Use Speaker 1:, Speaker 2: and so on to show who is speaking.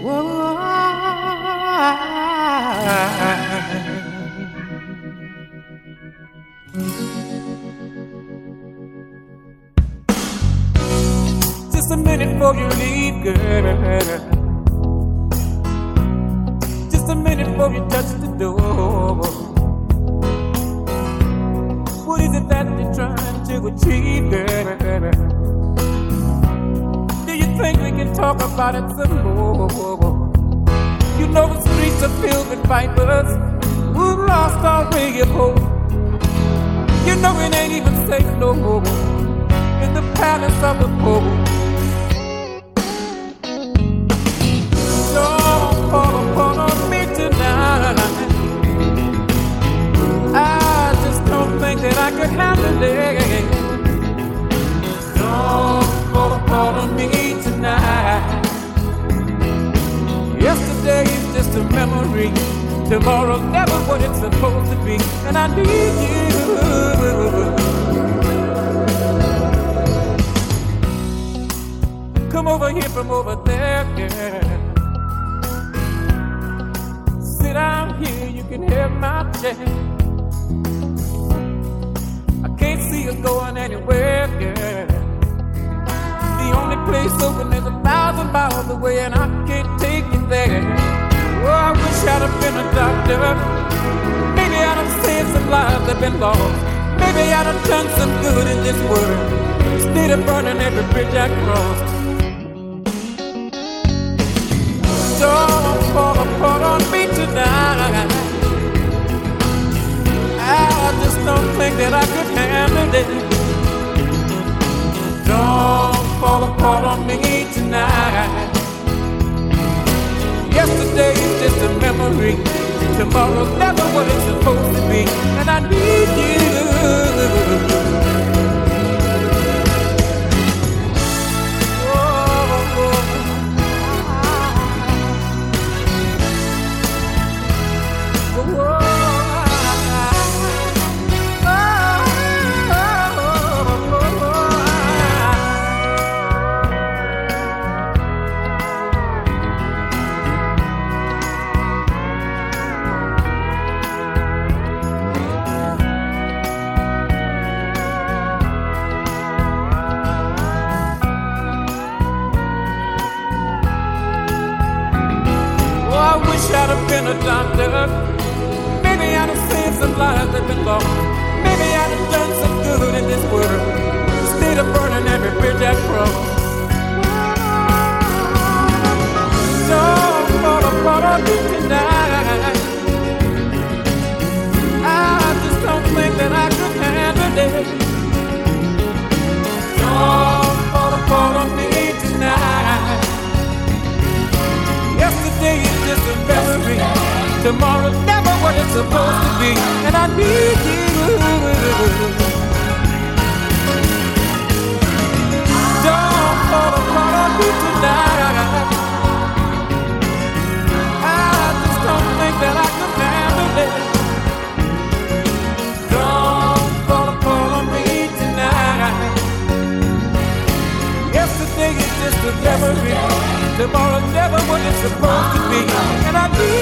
Speaker 1: Just a minute before you leave, girl. Just a minute before you touch the door. What is it that talk about it some more? You know the streets are filled with vipers who lost all way of hope. You know it ain't even safe no more a memory. Tomorrow's never what it's supposed to be. And I need you. Come over here from over there, girl. Sit down here, you can hear my chair. I can't see us going anywhere, girl. The only place open is a thousand miles away, and I can't take you there. I wish I'd have been a doctor. Maybe I'd have saved some lives that been lost. Maybe I'd have done some good in this world instead of burning every bridge I crossed. Don't fall apart on me tonight. I just don't think that I could handle it. Tomorrow's never what it's supposed to be. And I need you. Wish I'd have been a doctor. Maybe I'd have saved some lives that been lost. Tomorrow's never what it's supposed to be. And I need you. Don't fall apart on me tonight. I just don't think that I can handle it. Don't fall apart on me tonight. Yesterday is just a memory. Tomorrow's never what it's supposed to be. And I need